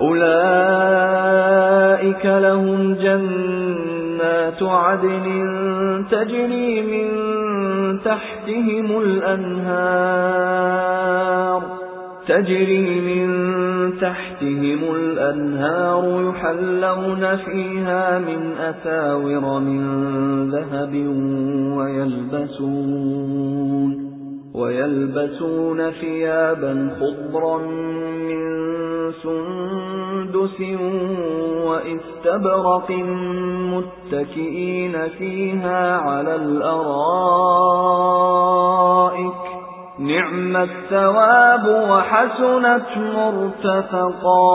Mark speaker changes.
Speaker 1: أُولَئِكَ لَهُمْ جَنَّاتُ عَدْنٍ تَجْرِي مِنْ تَحْتِهِمُ الْأَنْهَارُ تَجْرِي مِنْ تَحْتِهِمُ الْأَنْهَارُ يُحَلَّوْنَ فِيهَا مِنْ أَسَاوِرَ مِنْ ذَهَبٍ وَيَلْبَسُونَ وَيَلْبَسُونَ ثِيَابًا خُضْرًا مِنْ سُنْدُسٍ وَإِسْتَبْرَقٍ مُتَّكِئِينَ فِيهَا عَلَى الْأَرَائِكِ نِعْمَ الثَّوَابُ وَحَسُنَتْ مُرْتَفَقًا